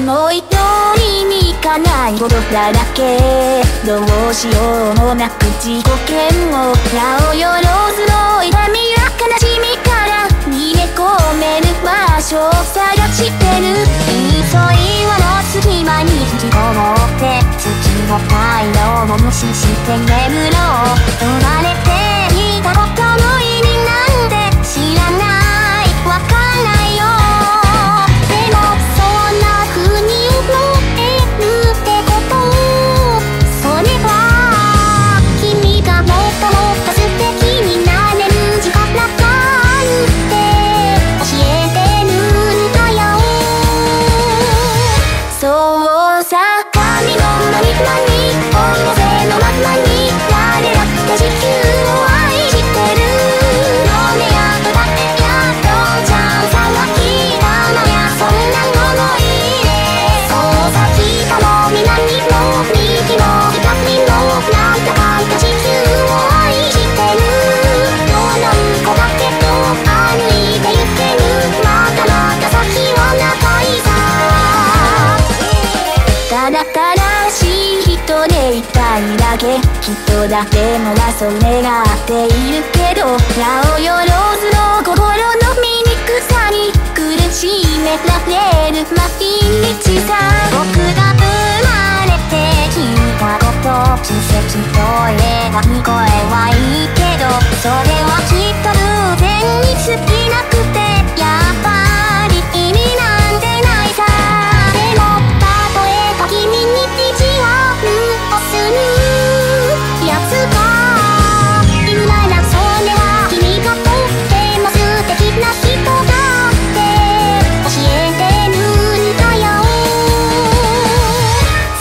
思い通りにいかないことだらけ。どうしようもなく自己嫌悪なおよろずの痛みや悲しみから逃げ込める場所を探してる。嘘岩の隙間に引きこもって。土の太陽を無視して眠ろう。生まれていたことの人だけならそっているけどよろずの心の醜さに苦しめられる毎日さ僕が生まれてきたこと奇跡と言えば声はいいけどそれはきっと偶然に過ぎなくて。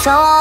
そう。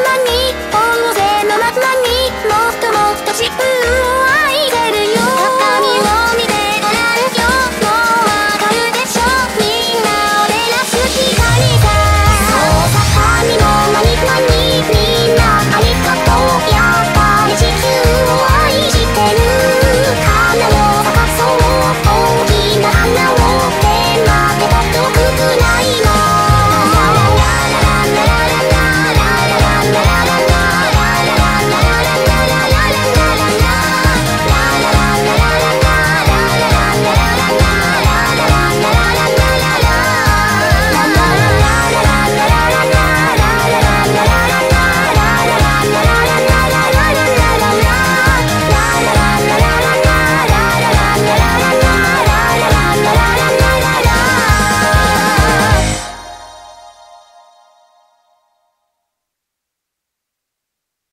間に大勢の仲間にもっともっと自分を